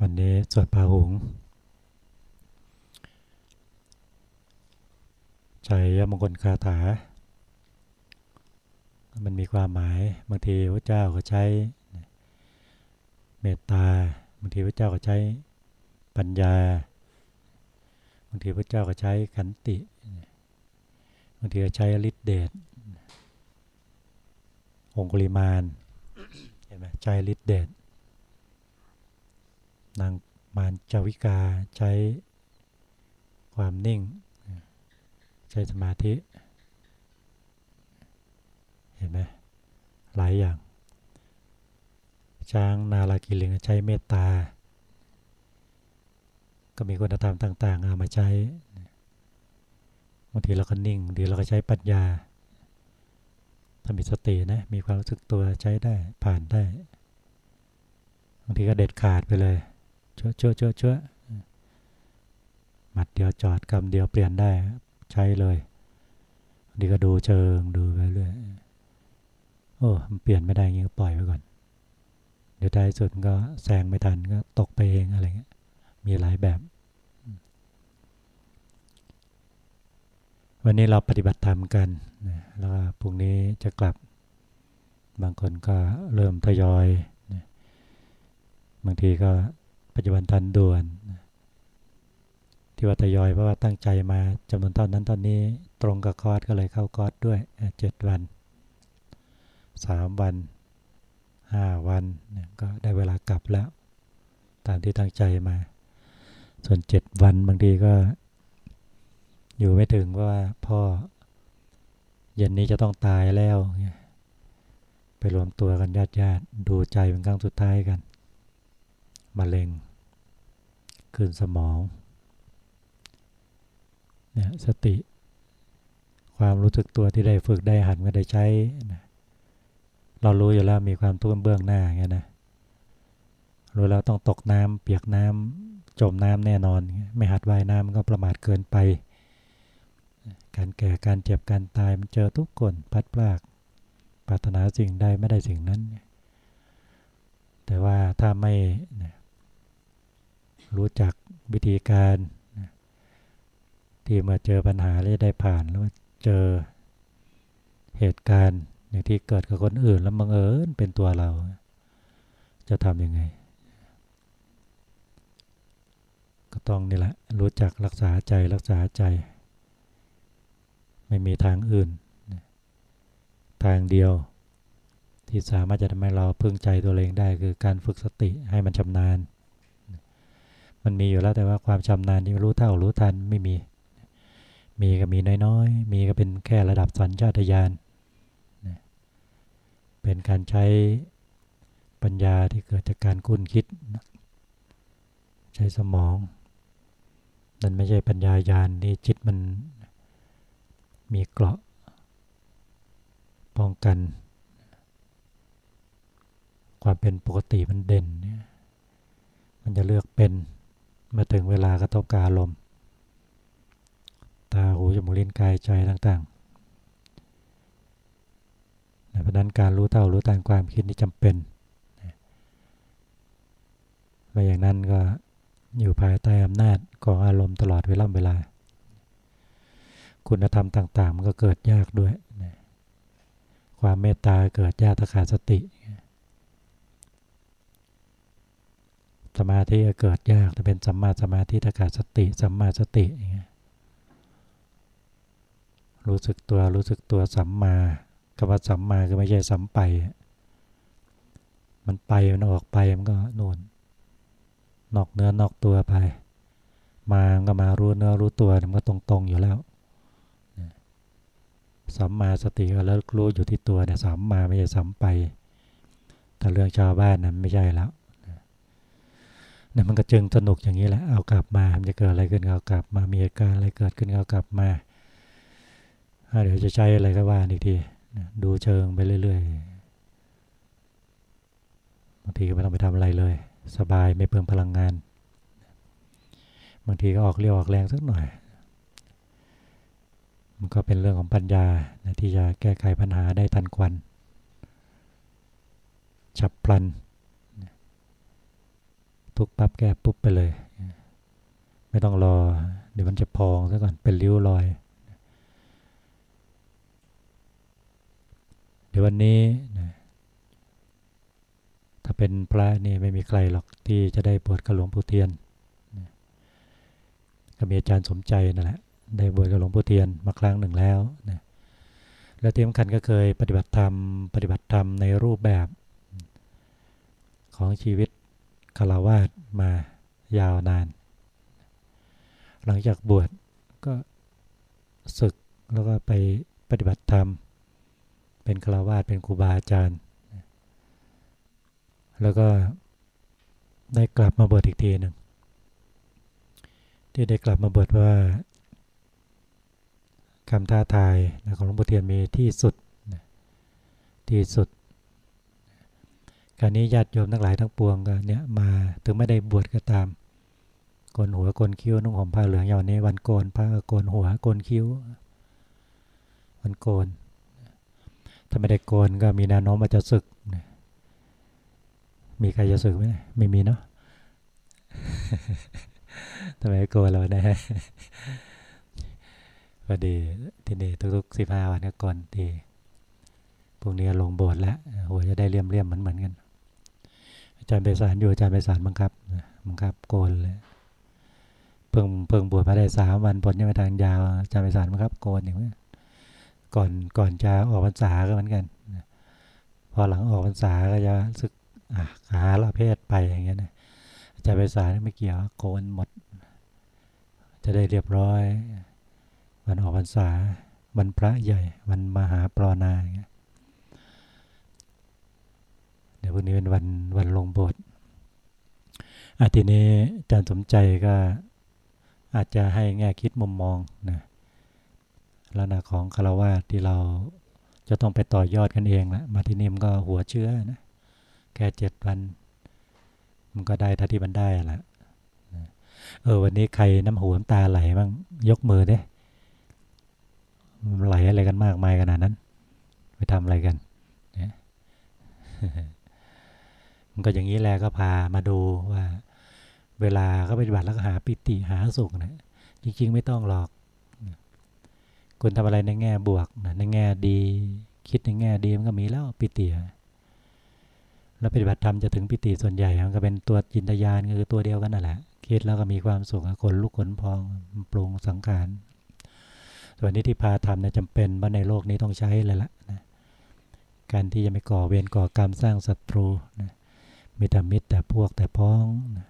วันนี้สวดพาหุงใช้ยมงคลคาถา มันมีความหมายบางทีพระเจ้าก็ใช้เมตตาบางทีพระเจ้าก็ใช้ปัญญาบางทีพระเจ้าก็ใช้ขันติบางทีก็ใช้ฤทธิเดชองคุลิมานเห็นไหมใช้ฤทธิเดช นางมารจาวิกาใช้ความนิ่ง ใช้สมาธิ เห็นไหมหลายอย่าง ช้างนาลากิลิงใช้เมตตา ก็มีคุณธรรมต่าง ๆ เอามาใช้บางทีเราก็นิ่งบางทีเราก็ใช้ปัญญาถ้ามีสตินะมีความรู้สึกตัวใช้ได้ผ่านได้บางทีก็เด็ดขาดไปเลย ชั่วชั่วชั่วชั่วหมัดเดียวจอดคำเดียวเปลี่ยนได้ใช้เลยบางทีก็ดูเชิงดูไปเรื่อยโอ้มันเปลี่ยนไม่ได้งี้ก็ปล่อยไปก่อน เดี๋ยวท้ายสุดก็แซงไม่ทันก็ตกไปเองอะไรเงี้ยมีหลายแบบ วันนี้เราปฏิบัติธรรมกันแล้วพรุ่งนี้จะกลับบางคนก็เริ่มทยอย บางทีก็ ปัจจุบันทันด่วน ที่ว่าทยอยเพราะว่าตั้งใจมาจำนวนเท่านั้นตอนนี้ตรงกับคอร์สก็เลยเข้าคอร์สด้วยเจ็ดวันสามวันห้าวันก็ได้เวลากลับแล้ว ตามที่ตั้งใจมา ส่วนเจ็ดวันบางทีก็ อยู่ไม่ถึงเพราะว่าพ่อ เย็นนี้จะต้องตายแล้ว ไปรวมตัวกันญาติญาติดูใจเป็นครั้งสุดท้ายกัน มะเร็งขึ้นสมองเนี่ยสติ ความรู้สึกตัวที่ได้ฝึกได้หันก็ได้ใช้นะเรารู้อยู่แล้วมีความทุกข์เบื้องหน้าไงนะรู้แล้วต้องตกน้ำเปียกน้ำจมน้ำแน่นอน ไม่หัดว่ายน้ำก็ประมาทเกินไป การแก่การเจ็บการตายมันเจอทุกคนพัดพลากปรารถนาสิ่งใดไม่ได้สิ่งนั้น แต่ว่าถ้าไม่ รู้จักวิธีการที่เมื่อเจอปัญหาแล้วได้ผ่านแล้วเจอเหตุการณ์อย่างที่เกิดกับคนอื่นแล้วบังเอิญเป็นตัวเรา จะทำยังไง ก็ต้องนี่แหละรู้จักรักษาใจรักษาใจ ไม่มีทางอื่น ทางเดียวที่สามารถจะทำให้เราพึ่งใจตัวเองได้คือการฝึกสติให้มันชำนาญ มันมีอยู่แล้วแต่ว่าความชำนาญที่รู้เท่ารู้ทันไม่มี มีก็มีน้อยๆ มีก็เป็นแค่ระดับสัญชาตญาณเป็นการใช้ปัญญาที่เกิดจากการคุ้นคิด ใช้สมอง นั่นไม่ใช่ปัญญายาณนี่จิตมันมีเกราะป้องกัน ความเป็นปกติมันเด่นเนี่ยมันจะเลือกเป็น มาถึงเวลากระทบกาลมตาหูจมูกลิ้นกายใจต่างเพราะนั้นการรู้เท่ารู้ทันความคิดนี่จำเป็นไม่อย่างนั้นก็อยู่ภายใต้อำนาจของอารมณ์ตลอดเวลาเวลา คุณธรรมต่าง ๆ มันก็เกิดยากด้วย ความเมตตาเกิดยากถ้าขาดสติ สมาธิเกิดยากแต่เป็นสัมมาสมาธิถ้าขาดสติสัมมาสติอย่างเงี้ยรู้สึกตัวรู้สึกตัวสัมมาคำว่าสัมมาคือไม่ใช่สัมไป มันไปมันออกไปมันก็นู่นนอกเนื้อนอกตัวไป มาก็มารู้เนื้อรู้ตัวมันก็ตรงๆอยู่แล้วสัมมาสติก็แล้วรู้อยู่ที่ตัวเนี่ยสัมมาไม่ใช่สัมไป แต่เรื่องชาวบ้านนั้นไม่ใช่แล้ว นี่ยมันก็จึงสนุกอย่างนี้แหละ เอากลับมา มันจะเกิดอะไรขึ้นเอากลับมา มีเหตุการณ์อะไรเกิดขึ้นเอากลับมา เดี๋ยวจะใช้อะไรก็ว่าอีกทีดูเชิงไปเรื่อยๆ บางทีก็ไม่ต้องไปทำอะไรเลย สบายไม่เพิ่มพลังงาน บางทีก็ออกเรียวออกแรงสักหน่อย มันก็เป็นเรื่องของปัญญาที่จะแก้ไขปัญหาได้ทันควัน ฉับพลัน ทุกปั๊บแก้ปุ๊บไปเลย ไม่ต้องรอ เดี๋ยวมันจะพองซะก่อนเป็นริ้วรอย เดี๋ยววันนี้นะถ้าเป็นพระนี่ไม่มีใครหรอกที่จะได้บวชกับหลวงปู่เทียนนะก็มีอาจารย์สมใจนั่นแหละได้บวชกับหลวงปู่เทียนมาครั้งหนึ่งแล้วนะแล้วที่สำคัญก็เคยปฏิบัติธรรม ปฏิบัติธรรมในรูปแบบของชีวิต คารวาสมายาวนาน หลังจากบวชก็ศึกแล้วก็ไปปฏิบัติธรรม เป็นคารวาสเป็นครูบาอาจารย์ แล้วก็ได้กลับมาบวชอีกทีหนึ่งที่ได้กลับมาบวชว่าคำท้าทายของหลวงปู่เทียนมีที่สุดที่สุด การนี้ญาติโยมทั้งหลายทั้งปวงก็เนี่ยมาถึงไม่ได้บวชก็ตามโกนหัวโกนคิ้วนุ่งห่มผ้าเหลืองอย่างนี้ วันโกนผ้าโกนหัวโกนคิ้ว วันโกน ถ้าไม่ได้โกนก็มีแนวโน้มว่าจะสึก มีใครจะสึกไหมไม่มีเนาะทำไมโกนเราได้พอดีที่นี่ทุกๆสิบห้าวันก็โกนทีพวกนี้ลงโบสถ์แล้วหัวจะได้เลี่ยมเรียมเหมือนเหมือนกัน อาจารย์ไปสารอยู่อาจารย์ไปสารบังคับบังคับโกนเลยเพิ่งเพิ่งบวชมาได้สามวันผลยังไม่ทางยาวอาจารย์ไปสารบังคับโกนอย่างนี้ก่อนก่อนจะออกพรรษาก็เหมือนกัน พอหลังออกพรรษาก็จะสึกหาละเพศไปอย่างเงี้ยนะอาจารย์ไปสารไม่เกี่ยวโกนหมด จะได้เรียบร้อยวันออกพรรษาวันพระใหญ่วันมหาปรนาอย่างเงี้ย เดี๋ยววันนี้เป็นวันวันลงโบสถ์อาทีนี้อาจารย์สมใจก็อาจจะให้แง่คิดมุมมองนะลักษณะของคารวะที่เราจะต้องไปต่อยอดกันเองละมาที่นี่มันก็หัวเชื้อนะแค่เจ็ดวัน มันก็ได้ท่าที่มันได้ละเออวันนี้ใครน้ำหูน้ำตาไหลบ้างยกมือเด้ไหลอะไรกันมากมายขนาดนั้น ไปทำอะไรกันเนี่ย มันก็อย่างนี้แหละก็พามาดูว่า เวลาเขาปฏิบัติแล้วก็หาปิติหาสุขนะจริง ๆ ไม่ต้องหรอก คุณทำอะไรในแง่บวกนะในแง่ดี คิดในแง่ดีมันก็มีแล้วปิติแล้วปฏิบัติธรรมจะถึงปิติส่วนใหญ่มันก็เป็นตัวจินตยานคือตัวเดียวกันนั่นแหละคิดแล้วก็มีความสุขคนลุกขนพองปรุงสังขารส่วนนี้ที่พาทำเนี่ยจำเป็นว่าในโลกนี้ต้องใช้เลยละนะการที่จะไม่ก่อเวรก่อกรรมสร้างศัตรูนะ มีแต่มิตรแต่พวกแต่พ้องนะ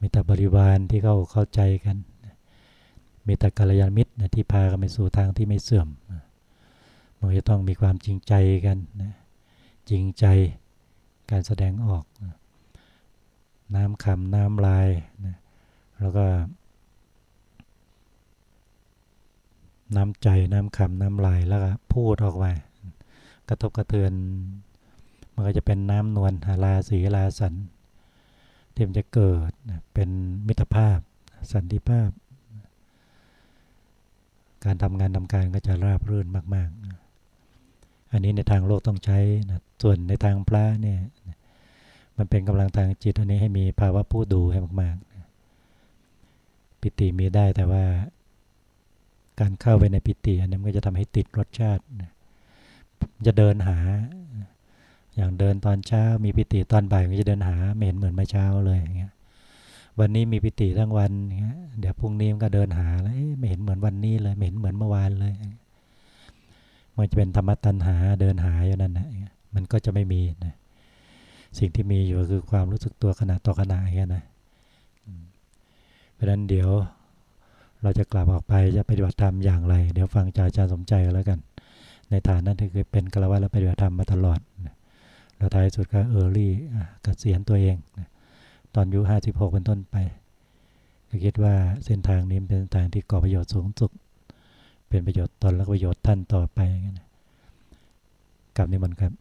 มีแต่บริวารที่เขาเข้าใจกันนะมีแต่กัลยาณมิตรนะที่พากันไปสู่ทางที่ไม่เสื่อมนะมันจะต้องมีความจริงใจกันนะจริงใจการแสดงออกนะน้ำคำน้ำลายนะแล้วก็ น้ำใจน้ำคำน้ำลายแล้วก็พูดออกมากระทบกระเทือน มันก็จะเป็นน้ำนวลหาราสีลาสันที่มันจะเกิดเป็นมิตรภาพสันติภาพ การทำงานทำการก็จะราบรื่นมาก ๆ อันนี้ในทางโลกต้องใช้นะส่วนในทางพระเนี่ยมันเป็นกำลังทางจิตอันนี้ให้มีภาวะผู้ดูให้มากๆ ปิติมีได้แต่ว่าการเข้าไปในปิติอันนี้มันก็จะทำให้ติดรสชาติจะเดินหา อย่างเดินตอนเช้ามีปิติตอนบ่ายก็จะเดินหาไม่เห็นเหมือนเมื่อเช้าเลยอย่างเงี้ยวันนี้มีปิติทั้งวันอย่างเงี้ยเดี๋ยวพรุ่งนี้มันก็เดินหาแล้วไม่เห็นเหมือนวันนี้เลยไม่เห็นเหมือนเมื่อวานเลยมันจะเป็นธรรมตัณหาเดินหาอยู่นั่นนะมันก็จะไม่มีนะสิ่งที่มีอยู่คือความรู้สึกตัวขณะต่อขณะอย่างเงี้ยนะเพราะนั้นเดี๋ยวเราจะกลับออกไปจะปฏิบัติธรรมอย่างไร เดี๋ยวฟังจากอาจารย์สมใจแล้วกัน ในฐานนั้นคือเป็นกลวะและปฏิบัติธรรมมาตลอดนะ แล้วท้ายสุดก็เออร์ลี่กเกษียณตัวเองนะตอนอายุห้าสิบหกเป็นต้นไป ก็คิดว่าเส้นทางนี้เป็นทางที่ก่อประโยชน์สูงสุด เป็นประโยชน์ตนและประโยชน์ท่านต่อไปนะกับนิมนครับ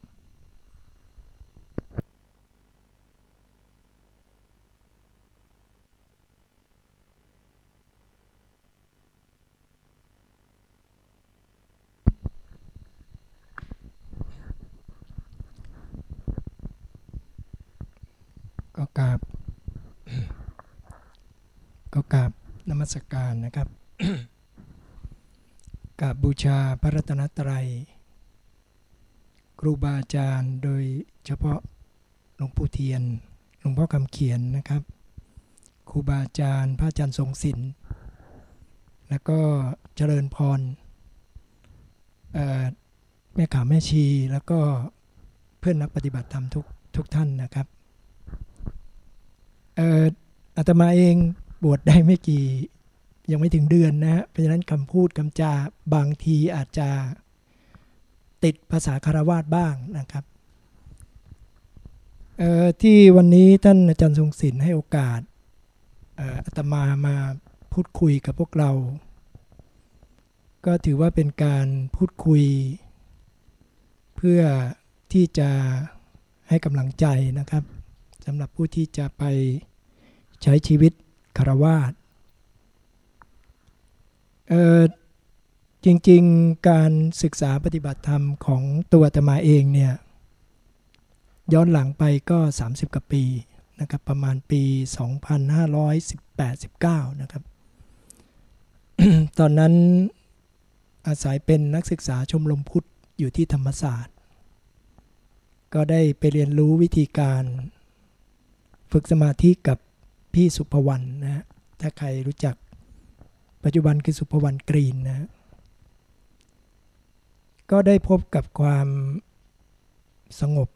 ก็กราบ ก็กราบน มัสการนะครับกราบบูชาพระรัตนตรัย ครูบาอาจารย์โดยเฉพาะหลวงปู่เทียนหลวงพ่อคำเขียนนะครับ ครูบาอาจารย์ พระอาจารย์ทรงศิลป์แล้วก็เจริญพรแม่ขาแม่ชีแล้วก็เพื่อนนักปฏิบัติธรรมทุกทุกท่านนะครับอาตมาเองบวชได้ไม่กี่ ยังไม่ถึงเดือนนะฮะเพราะฉะนั้นคำพูดคำจาบางทีอาจจะติดภาษาคารวาสบ้างนะครับที่วันนี้ท่านอาจารย์ทรงศิลป์ให้โอกาสอาตมามาพูดคุยกับพวกเรา ก็ถือว่าเป็นการพูดคุย เพื่อที่จะให้กำลังใจนะครับสำหรับผู้ที่จะไปใช้ชีวิตคารวาส จริงๆการศึกษาปฏิบัติธรรมของตัวตมาเองเนี่ยย้อนหลังไปก็ 30กว่าปีนะครับประมาณปี 2518-19นะครับ ตอนนั้นอาศัยเป็นนักศึกษาชมรมพุทธอยู่ที่ธรรมศาสตร์ ก็ได้ไปเรียนรู้วิธีการฝึกสมาธิกับพี่สุภวรรณนะถ้าใครรู้จัก ปัจจุบันคือสุภวรรณกรีนนะก็ได้พบกับความสงบ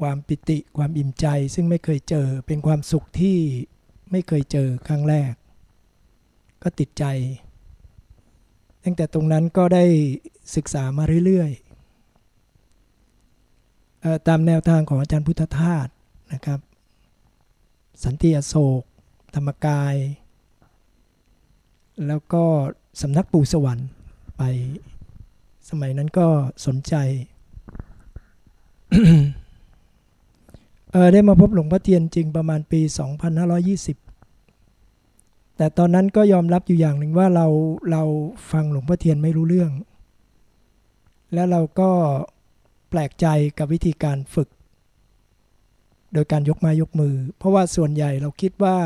ความปิติ ความอิ่มใจ ซึ่งไม่เคยเจอเป็นความสุขที่ไม่เคยเจอครั้งแรก ก็ติดใจ ตั้งแต่ตรงนั้นก็ได้ศึกษามาเรื่อยๆตามแนวทางของอาจารย์พุทธทาสนะครับ สันติอโศก ธรรมกาย แล้วก็สำนักปู่สวรรค์ไป สมัยนั้นก็สนใจได้มาพบหลวงพ่อเทียนจริงประมาณปี 2520 แต่ตอนนั้นก็ยอมรับอยู่อย่างหนึ่งว่าเราเราฟังหลวงพ่อเทียนไม่รู้เรื่อง แล้วเราก็แปลกใจกับวิธีการฝึก โดยการยกไม้ยกมือ เพราะว่าส่วนใหญ่เราคิดว่า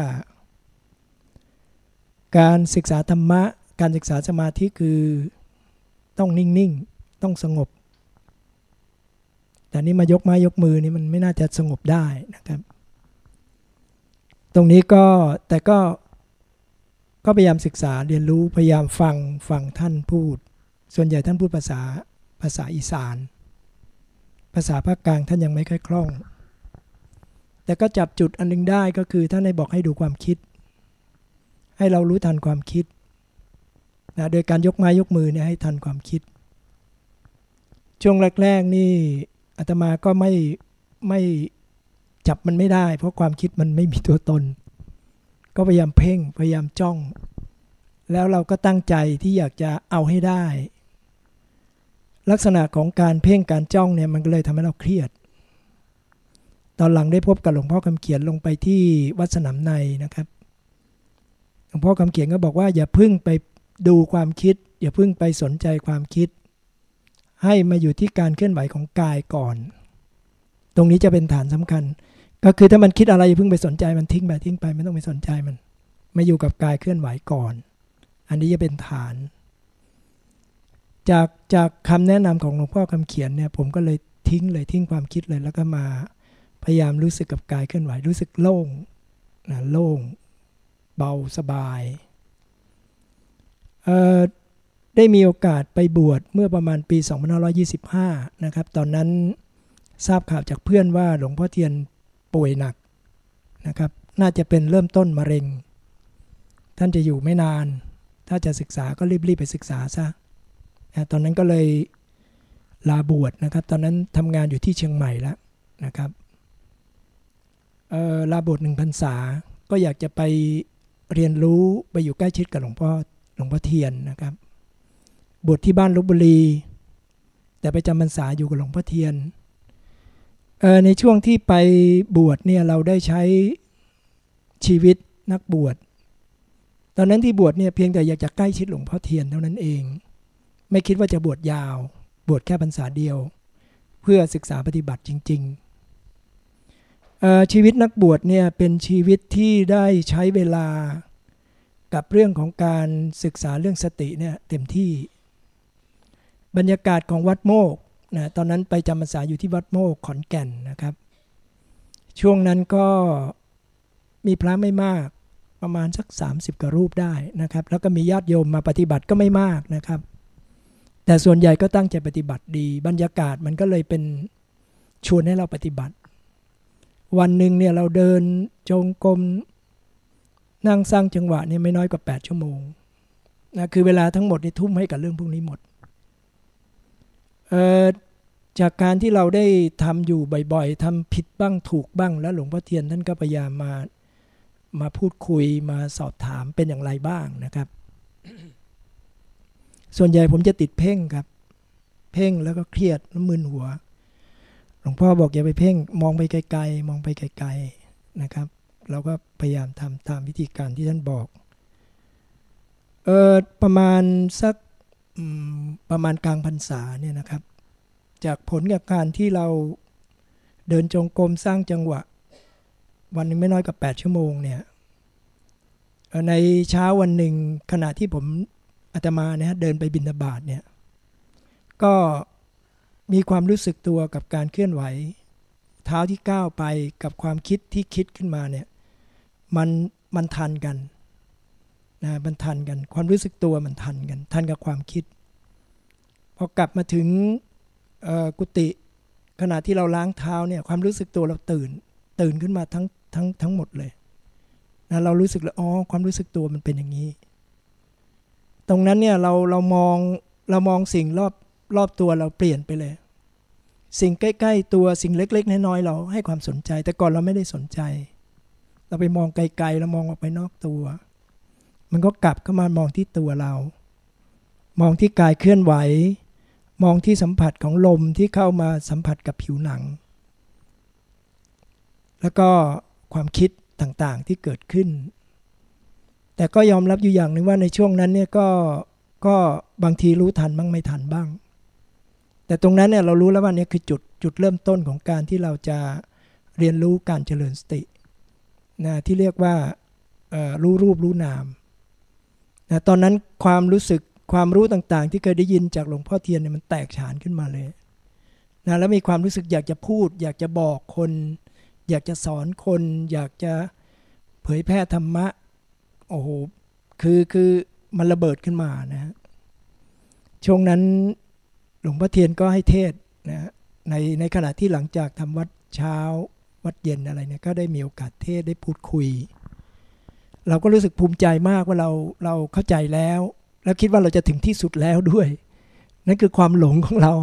การศึกษาธรรมะ การศึกษาสมาธิคือต้องนิ่ง ๆ ต้องสงบ แต่นี่มายกไม้ยกมือนี่มันไม่น่าจะสงบได้นะครับ ตรงนี้ก็แต่ก็ก็พยายามศึกษาเรียนรู้พยายามฟังฟังท่านพูด ส่วนใหญ่ท่านพูดภาษาภาษาอีสาน ภาษาภาคกลางท่านยังไม่ค่อยคล่อง แต่ก็จับจุดอันนึงได้ก็คือท่านได้บอกให้ดูความคิด ให้เรารู้ทันความคิดนะโดยการยกไม้ยกมือเนี่ยให้ทันความคิด ช่วงแรกๆนี่อาตมาก็ไม่ไม่จับมันไม่ได้ เพราะความคิดมันไม่มีตัวตน ก็พยายามเพ่งพยายามจ้อง แล้วเราก็ตั้งใจที่อยากจะเอาให้ได้ ลักษณะของการเพ่งการจ้องเนี่ยมันก็เลยทำให้เราเครียด ตอนหลังได้พบกับหลวงพ่อคำเขียนลงไปที่วัดสนามในนะครับ หลวงพ่อคำเขียนก็บอกว่า อย่าพึ่งไปดูความคิด อย่าพึ่งไปสนใจความคิด ให้มาอยู่ที่การเคลื่อนไหวของกายก่อน ตรงนี้จะเป็นฐานสำคัญ ก็คือถ้ามันคิดอะไรอย่าพึ่งไปสนใจมันทิ้งไปทิ้งไปไม่ต้องไปสนใจมัน มาอยู่กับกายเคลื่อนไหวก่อน อันนี้จะเป็นฐาน จากจากคำแนะนำของหลวงพ่อคำเขียนเนี่ยผมก็เลยทิ้งเลยทิ้งความคิดเลยแล้วก็มาพยายามรู้สึกกับกายเคลื่อนไหวรู้สึกโล่งนะโล่ง เบาสบาย ได้มีโอกาสไปบวชเมื่อประมาณปี 2525 นะครับ ตอนนั้นทราบข่าวจากเพื่อนว่าหลวงพ่อเทียนป่วยหนักนะครับ น่าจะเป็นเริ่มต้นมะเร็ง ท่านจะอยู่ไม่นาน ถ้าจะศึกษาก็รีบๆไปศึกษาซะ ตอนนั้นก็เลยลาบวชนะครับ ตอนนั้นทำงานอยู่ที่เชียงใหม่แล้วนะครับลาบทหนึ่งพรรษา ก็อยากจะไป เรียนรู้ไปอยู่ใกล้ชิดกับหลวงพ่อหลวงพ่อเทียนนะครับ บวชที่บ้านลบบุรี แต่ไปจำพรรษาอยู่กับหลวงพ่อเทียนในช่วงที่ไปบวชเนี่ยเราได้ใช้ชีวิตนักบวช ตอนนั้นที่บวชเนี่ยเพียงแต่อยากจะใกล้ชิดหลวงพ่อเทียนเท่านั้นเอง ไม่คิดว่าจะบวชยาว บวชแค่พรรษาเดียว เพื่อศึกษาปฏิบัติจริง ๆ ชีวิตนักบวชเนี่ยเป็นชีวิตที่ได้ใช้เวลากับเรื่องของการศึกษาเรื่องสติเนี่ยเต็มที่ บรรยากาศของวัดโมกนะตอนนั้นไปจำพรรษาอยู่ที่วัดโมกขอนแก่นนะครับ ช่วงนั้นก็มีพระไม่มากประมาณสัก 30กว่ารูปได้นะครับ แล้วก็มีญาติโยมมาปฏิบัติก็ไม่มากนะครับ แต่ส่วนใหญ่ก็ตั้งใจปฏิบัติดี บรรยากาศมันก็เลยเป็นชวนให้เราปฏิบัติ วันหนึ่งเนี่ยเราเดินจงกรมนั่งสร้างจังหวะเนี่ยไม่น้อยกว่า 8 ชั่วโมงนะคือเวลาทั้งหมดนี่ทุ่มให้กับเรื่องพวกนี้หมดจากการที่เราได้ทำอยู่บ่อยๆทำผิดบ้างถูกบ้าง แล้วหลวงพ่อเทียนท่านก็พยายามมามาพูดคุยมาสอบถามเป็นอย่างไรบ้างนะครับ ส่วนใหญ่ผมจะติดเพ่งครับ เพ่งแล้วก็เครียดน้ำมึนหัว หลวงพ่อบอกอย่าไปเพ่งมองไปไกลๆ มองไปไกลๆนะครับ เราก็พยายามทำตามวิธีการที่ท่านบอกเออประมาณสักประมาณกลางพรรษาเนี่ยนะครับ จากผลกับการที่เราเดินจงกรมสร้างจังหวะ วันนึงไม่น้อยกว่า8ชั่วโมงเนี่ยในเช้าวันหนึ่งขณะที่ผมอาตมาเนี่ยเดินไปบินบาตเนี่ยก็ มีความรู้สึกตัวกับการเคลื่อนไหว เท้าที่ก้าวไปกับความคิดที่คิดขึ้นมาเนี่ยมันมันทันกันนะมันทันกัน ความรู้สึกตัวมันทันกัน ทันกับความคิด พอกลับมาถึงกุฏิขณะที่เราล้างเท้าเนี่ยความรู้สึกตัวเราตื่น ตื่นขึ้นมาทั้งทั้งทั้งหมดเลยนะเรารู้สึกเลยอ๋อความรู้สึกตัวมันเป็นอย่างนี้ ตรงนั้นเนี่ยเราเรามองเรามองสิ่งรอบรอบตัวเราเปลี่ยนไปเลย สิ่งใกล้ ๆ ตัวสิ่งเล็ก ๆ น้อยๆเราให้ความสนใจ แต่ก่อนเราไม่ได้สนใจ เราไปมองไกลๆเรามองออกไปนอกตัว มันก็กลับเข้ามามองที่ตัวเรา มองที่กายเคลื่อนไหว มองที่สัมผัสของลมที่เข้ามาสัมผัสกับผิวหนัง แล้วก็ความคิดต่างๆที่เกิดขึ้น แต่ก็ยอมรับอยู่อย่างหนึ่งว่าในช่วงนั้นเนี่ยก็ก็บางทีรู้ทันบ้างไม่ทันบ้าง แต่ตรงนั้นเนี่ยเรารู้แล้วว่านี่คือจุดจุดเริ่มต้นของการที่เราจะเรียนรู้การเจริญสตินะที่เรียกว่ารู้รูปรู้นามนะตอนนั้นความรู้สึกความรู้ต่างๆ ที่เคยได้ยินจากหลวงพ่อเทียนเนี่ยมันแตกฉานขึ้นมาเลยนะแล้วมีความรู้สึกอยากจะพูด อยากจะบอกคน อยากจะสอนคน อยากจะเผยแพร่ธรรมะโอ้โหคือคือมันระเบิดขึ้นมานะฮะช่วงนั้น หลวงพ่อเทียนก็ให้เทศนะในในขณะที่หลังจากทำวัดเช้าวัดเย็นอะไรเนี่ยก็ได้มีโอกาสเทศได้พูดคุย เราก็รู้สึกภูมิใจมากว่าเราเราเข้าใจแล้ว แล้วคิดว่าเราจะถึงที่สุดแล้วด้วย นั่นคือความหลงของเรา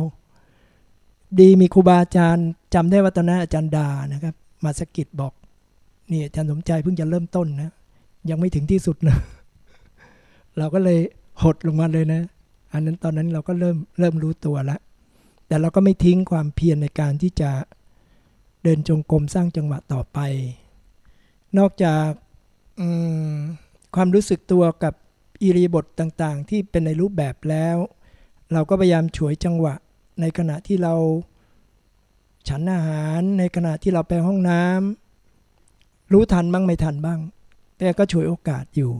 ดีมีครูบาอาจารย์จำได้ว่าตอนนั้นอาจารย์ดานะครับ มาสกิดบอกนี่อาจารย์สมใจเพิ่งจะเริ่มต้นนะ ยังไม่ถึงที่สุดนะ เราก็เลยหดลงมาเลยนะ อันนั้นตอนนั้นเราก็เริ่มเริ่มรู้ตัวแล้วแต่เราก็ไม่ทิ้งความเพียรในการที่จะเดินจงกรมสร้างจังหวะต่อไป นอกจากความรู้สึกตัวกับอิริบทต่างๆ ที่เป็นในรูปแบบแล้ว เราก็พยายามฉวยจังหวะในขณะที่เราฉันอาหารในขณะที่เราไปห้องน้ำรู้ทันบ้างไม่ทันบ้าง แต่ก็ช่วยโอกาสอยู่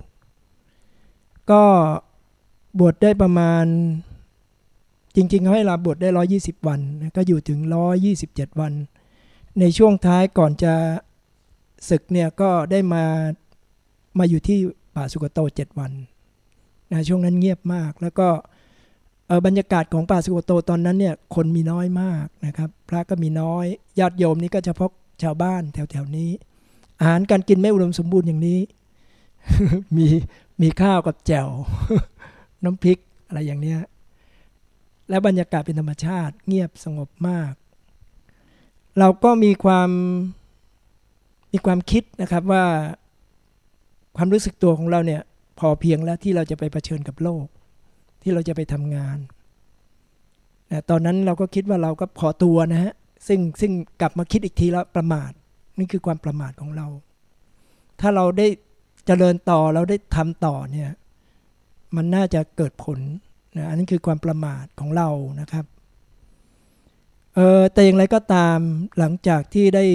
ก็ บวชได้ประมาณ จริงๆเขาให้ลาบวชได้ 120 วันก็อยู่ถึง 127 วัน ในช่วงท้ายก่อนจะศึกเนี่ยก็ได้มามาอยู่ที่ป่าสุกโต 7 วันนะช่วงนั้นเงียบมากแล้วก็บรรยากาศของป่าสุโกโตตอนนั้นเนี่ยคนมีน้อยมากนะครับ พระก็มีน้อยญาติโยมนี่ก็เฉพาะชาวบ้านแถวๆนี้ อาหารการกินไม่อุดมสมบูรณ์อย่างนี้ มีมีข้าวกับแจ่ว น้ำพริกอะไรอย่างเนี้ยและบรรยากาศเป็นธรรมชาติเงียบสงบมาก เราก็มีความมีความคิดนะครับว่าความรู้สึกตัวของเราเนี่ยพอเพียงแล้วที่เราจะไปเผชิญกับโลก ที่เราจะไปทำงานนะตอนนั้นเราก็คิดว่าเราก็พอตัวนะฮะซึ่งซึ่งกลับมาคิดอีกทีแล้วประมาทนี่คือความประมาทของเรา ถ้าเราได้เจริญต่อเราได้ทำต่อเนี่ย มันน่าจะเกิดผลนะอันนี้คือความประมาทของเรานะครับเออแต่อย่างไรก็ตามหลังจากที่ได้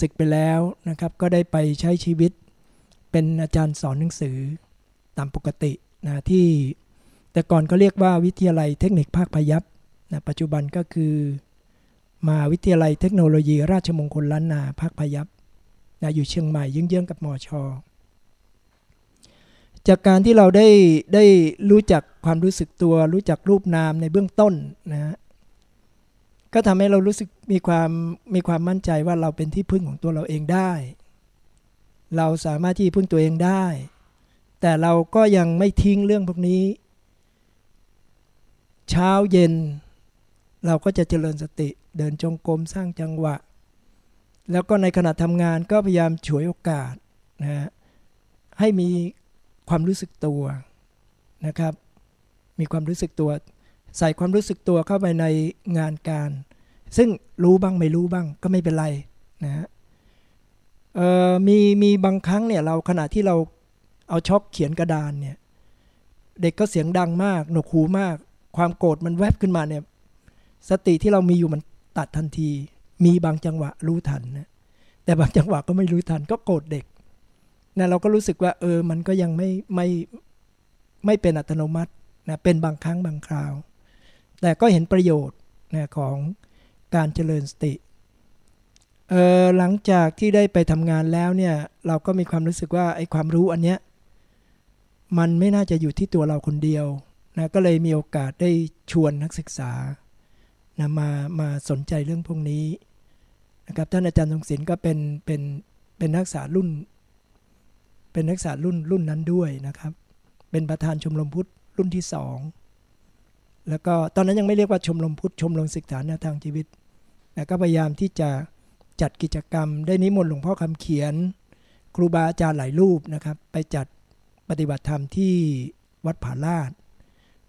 ศึกไปแล้วนะครับ ก็ได้ไปใช้ชีวิตเป็นอาจารย์สอนหนังสือตามปกตินะที่แต่ก่อนก็เรียกว่าวิทยาลัยเทคนิคภาคพยัพนะปัจจุบันก็คือมาวิทยาลัยเทคโนโลยีราชมงคลล้านนาภาคพยัพนะอยู่เชียงใหม่เยื้องๆกับมอชอ จากการที่เราได้ได้รู้จักความรู้สึกตัว รู้จักรูปนามในเบื้องต้นนะก็ทำให้เรารู้สึกมีความมีความมั่นใจว่าเราเป็นที่พึ่งของตัวเราเองได้ เราสามารถที่พึ่งตัวเองได้ แต่เราก็ยังไม่ทิ้งเรื่องพวกนี้ เช้าเย็น เราก็จะเจริญสติเดินจงกรมสร้างจังหวะ แล้วก็ในขณะทำงานก็พยายามฉวยโอกาสนะให้มี ความรู้สึกตัวนะครับ มีความรู้สึกตัว ใส่ความรู้สึกตัวเข้าไปในงานการ ซึ่งรู้บ้างไม่รู้บ้างก็ไม่เป็นไรนะฮะมีมีบางครั้งเนี่ยเราขณะที่เราเอาช็อกเขียนกระดานเนี่ยเด็กก็เสียงดังมาก หนวกหูมาก ความโกรธมันแวบขึ้นมาเนี่ยสติที่เรามีอยู่มันตัดทันที มีบางจังหวะรู้ทันนะแต่บางจังหวะก็ไม่รู้ทันก็โกรธเด็ก นะเราก็รู้สึกว่าเออมันก็ยังไม่ไม่ไม่เป็นอัตโนมัตินะเป็นบางครั้งบางคราว แต่ก็เห็นประโยชน์นะของการเจริญสติเออหลังจากที่ได้ไปทำงานแล้วเนี่ยเราก็มีความรู้สึกว่าไอ้ความรู้อันเนี้ยมันไม่น่าจะอยู่ที่ตัวเราคนเดียวนะก็เลยมีโอกาสได้ชวนนักศึกษานะมามาสนใจเรื่องพวกนี้นะครับท่านอาจารย์ทรงศิลป์ก็เป็นเป็นเป็นนักศึกษารุ่น เป็นนักศึกษารุ่นรุ่นนั้นด้วยนะครับ เป็นประธานชมรมพุทธรุ่นที่สองแล้วก็ตอนนั้นยังไม่เรียกว่าชมรมพุทธชมรมศึกษาแนวทางชีวิตแต่ก็พยายามที่จะจัดกิจกรรม ได้นิมนต์หลวงพ่อคำเขียน ครูบาอาจารย์หลายรูปนะครับ ไปจัดปฏิบัติธรรมที่วัดผาลาด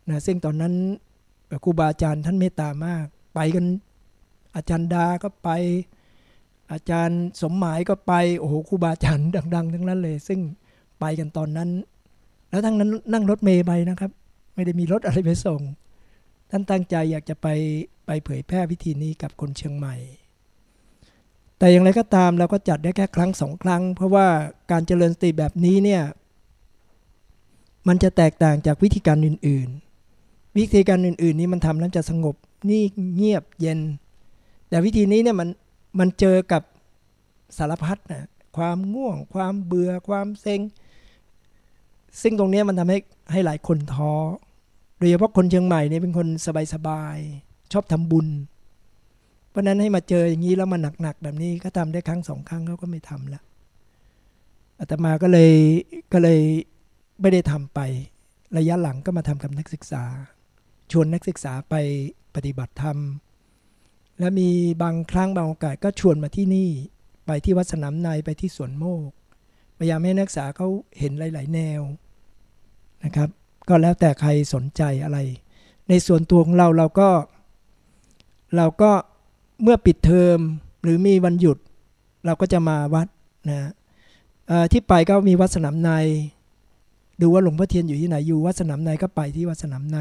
นะซึ่งตอนนั้นครูบาอาจารย์ท่านเมตตามาก ไปกันอาจารย์ดาก็ไป อาจารย์สมหมายก็ไปโอ้โหครูบาอาจารย์ดัง ๆ ทั้งนั้นเลย ซึ่งไปกันตอนนั้น แล้วทั้งนั้นนั่งรถเมย์ไปนะครับ ไม่ได้มีรถอะไรไปส่ง ท่านตั้งใจอยากจะไปไปเผยแพร่วิธีนี้กับคนเชียงใหม่ แต่อย่างไรก็ตามเราก็จัดได้แค่ครั้งสองครั้ง เพราะว่าการเจริญสติแบบนี้เนี่ยมันจะแตกต่างจากวิธีการอื่น ๆ วิธีการอื่น ๆ นี้มันทำแล้วจะสงบนี่เงียบเย็น แต่วิธีนี้เนี่ยมัน มันเจอกับสารพัดนะความง่วง ความเบื่อความเซ็ง ซึ่งตรงนี้มันทำให้ให้หลายคนท้อโดยเฉพาะคนเชียงใหม่เนี่ยเป็นคนสบายๆชอบทำบุญ เพราะนั้นให้มาเจออย่างนี้แล้วมาหนักๆแบบนี้ก็ทำได้ครั้งสองครั้งเขาก็ไม่ทำล้วอาตมาก็เลยก็เลยไม่ได้ทำไป ระยะหลังก็มาทำกับนักศึกษา ชวนนักศึกษาไปปฏิบัติธรรม และมีบางครั้งบางโอกาสก็ชวนมาที่นี่ ไปที่วัดสนามในไปที่สวนโมกพยายามให้นักศึกษาเขาเห็นหลาย ๆ แนวนะครับ ก็แล้วแต่ใครสนใจอะไร ในส่วนตัวของเราเราก็ เราก็เมื่อปิดเทอมหรือมีวันหยุด เราก็จะมาวัดนะที่ไปก็มีวัดสนามใน ดูว่าหลวงพ่อเทียนอยู่ที่ไหนอยู่วัดสนามในก็ไปที่วัดสนามใน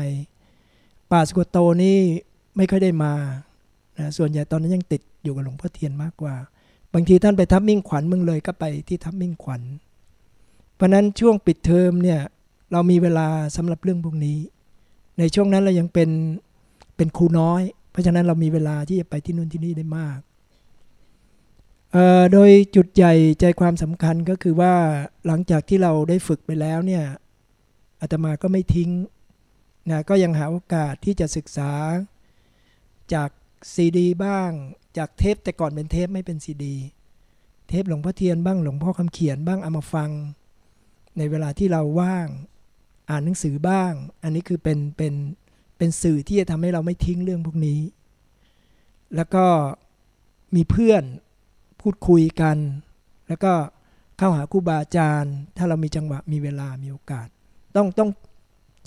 ป่าสกุโตนี่ไม่ค่อยได้มา นะส่วนใหญ่ตอนนั้นยังติดอยู่กับหลวงพ่อเทียนมากกว่า บางทีท่านไปทับมิ่งขวัญเมืองเลยก็ไปที่ทับมิ่งขวัญ เพราะนั้นช่วงปิดเทอมเนี่ยเรามีเวลาสำหรับเรื่องพวกนี้ ในช่วงนั้นเรายังเป็นเป็นครูน้อย เพราะฉะนั้นเรามีเวลาที่จะไปที่นู่นที่นี่ได้มากโดยจุดใหญ่ใจความสำคัญก็คือว่าหลังจากที่เราได้ฝึกไปแล้วเนี่ยอาตมาก็ไม่ทิ้งนะก็ยังหาโอกาสที่จะศึกษาจาก ซีดีบ้าง จากเทปแต่ก่อนเป็นเทปไม่เป็นซีดี เทปหลวงพ่อเทียนบ้างหลวงพ่อคำเขียนบ้างเอามาฟัง ในเวลาที่เราว่าง อ่านหนังสือบ้าง อันนี้คือเป็นเป็นเป็นสื่อที่จะทำให้เราไม่ทิ้งเรื่องพวกนี้ แล้วก็มีเพื่อนพูดคุยกัน แล้วก็เข้าหาครูบาอาจารย์ ถ้าเรามีจังหวะมีเวลามีโอกาส ต้องต้อง